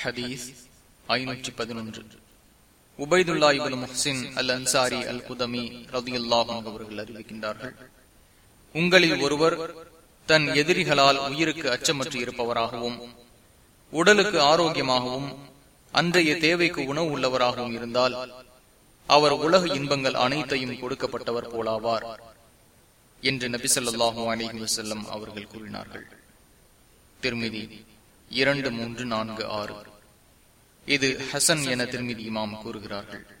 ஹதீஸ் ஐநூற்றி பதினொன்று. உபைதுல்லா இபுல் முஹ்சின் அல் அன்சாரி அல் குதமி ரதி அவர்கள் அறிவிக்கின்றார்கள். உங்களில் ஒருவர் தன் எதிரிகளால் உயிருக்கு அச்சமற்று இருப்பவராகவும் உடலுக்கு ஆரோக்கியமாகவும் அன்றைய தேவைக்கு உணவு உள்ளவராகவும் இருந்தால் அவர் உலக இன்பங்கள் அனைத்தையும் கொடுக்கப்பட்டவர் போலாவார் என்று நபி சொல்லாஹு அலிஹி வசல்லம் அவர்கள் கூறினார்கள். திருமிதி இரண்டு மூன்று நான்கு ஆறு. இது ஹசன் என திருமிதி இமாம் கூறுகிறார்கள்.